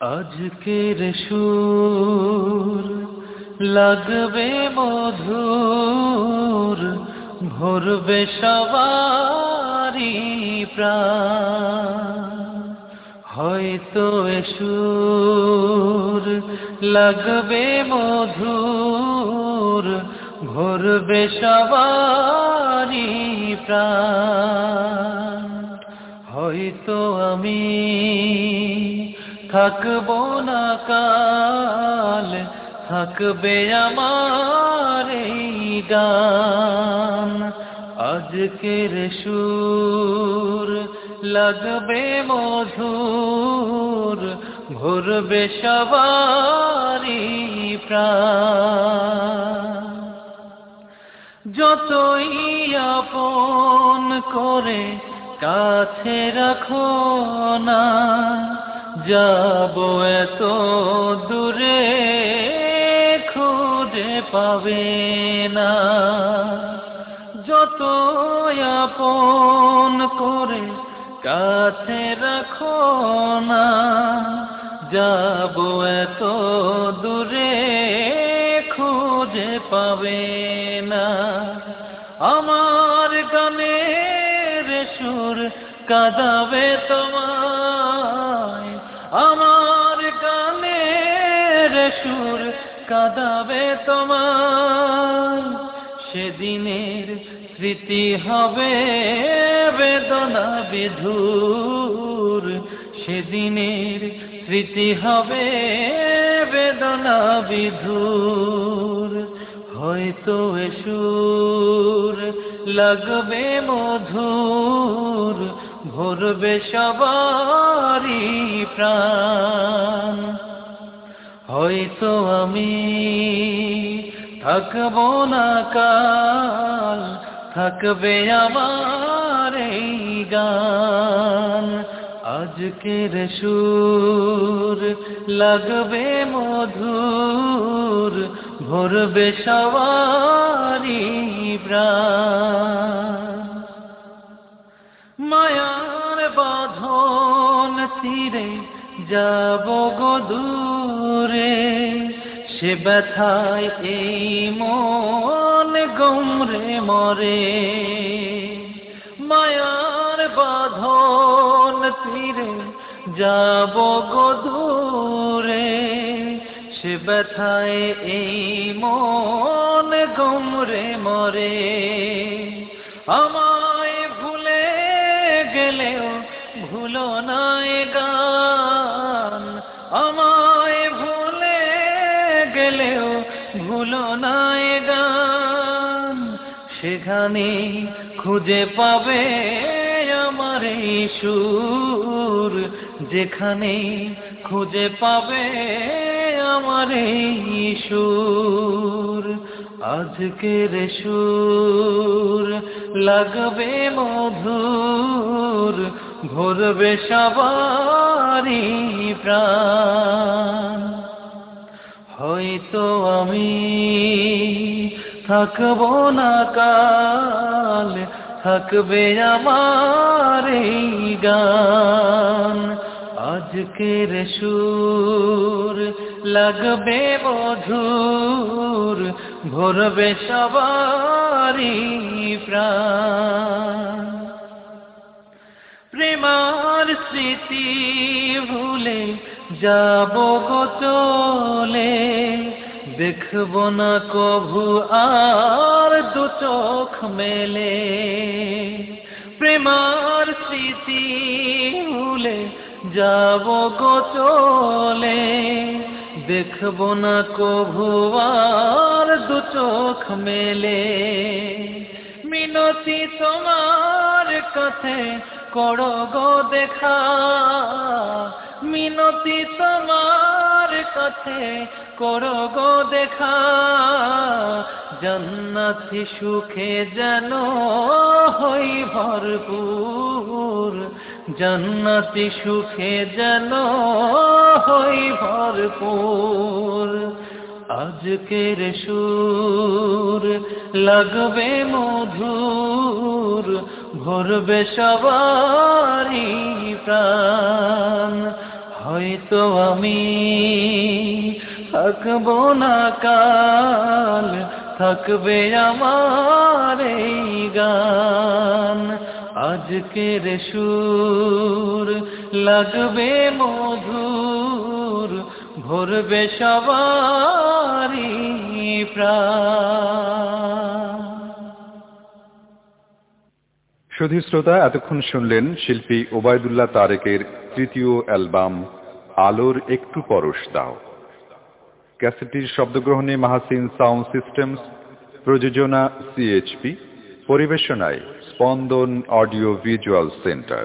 আজকের সুর লাগবে মধুর, ভরবে সবারি হয়তো সুর লাগবে মধুর, ভরবে সবারি প্রাণ। হয়তো আমি থাকব না কাল, থাকবে আমার গান। আজকের সুর লাগবে মধুর, ভরবে সবারি যতই আপন করে কাছে রাখো না যাব এত দূরে, খুঁজে পাবে না। যত আপন করে কাছে রাখো না, যাব এত দূরে, খুঁজে পাবে না। আমার সুর কাঁদাবে তোমায়। আমার গানের সুর কাঁদাবে তোমায়। সেদিনের স্মৃতি হবে বেদনা বিধুর। সেদিনের স্মৃতি হবে বেদনা বিধুর। হয়তো এ সুর লাগবে মধুর ভরবে সবারি প্রাণ। হয়তো আমি থাকব না কাল থাকবে আমার এই গান। আজকের সুর লাগবে মধুর, ভরবে সবারি মায়ার বাঁধন তীরে যাব গদূরে সে ব্যথায় এই মন গমরে মরে। মায়ার বাঁধন তীরে যাব গদূরে সে ব্যথায় এই মন গমরে মরে। আমায় ভুলে গেলেও ভুলো না গান। আমায় ভুলে গেলেও ভুলো না গান। সেখানে খুঁজে পাবে এই সুর যেখানে খুঁজে পাবে আমার সুর। আজকের সুর লাগবে মধুর, ভরবে সবারি প্রাণ। হয়তো আমি থাকব না কাল থাকবে আমার গান। আজকের সুর লাগবে মধুর, ভরবে সবারি প্রাণ। প্রেমার স্মৃতি ভুলে যাব গো চলে। দেখব না কভু আর দু চোখ মেলে। প্রেমার স্মৃতি ভুলে যাব গো চলে। দেখব না কভু আর দু চোখ মেলে। মিনতি তোমার কাছে করো গো দেখা। মিনতি তোমার কাছে করো গো দেখা। জান্নাতি সুখে যেন হই ভরপুর। জান্নাতি সুখে যেন হই ভরপুর। আজকের সুর লাগবে মধুর, ভরবে সবারি প্রাণ। হয়তো আমি থাকব না কাল, থাকবে আমার এই গান। আজকের সুর লাগবে মধুর, ভরবে সবারি প্রাণ। শ্রোতা, এতক্ষণ শুনলেন শিল্পী ওবায়দুল্লাহ তারেকের তৃতীয় অ্যালবাম আলোর একটু পরশ দাও। ক্যাসেটির শব্দগ্রহণে মাহাসিন সাউন্ড সিস্টেমস, প্রযোজনা সিএইচপি পরিবেশনায় স্পন্দন অডিও ভিজুয়াল সেন্টার।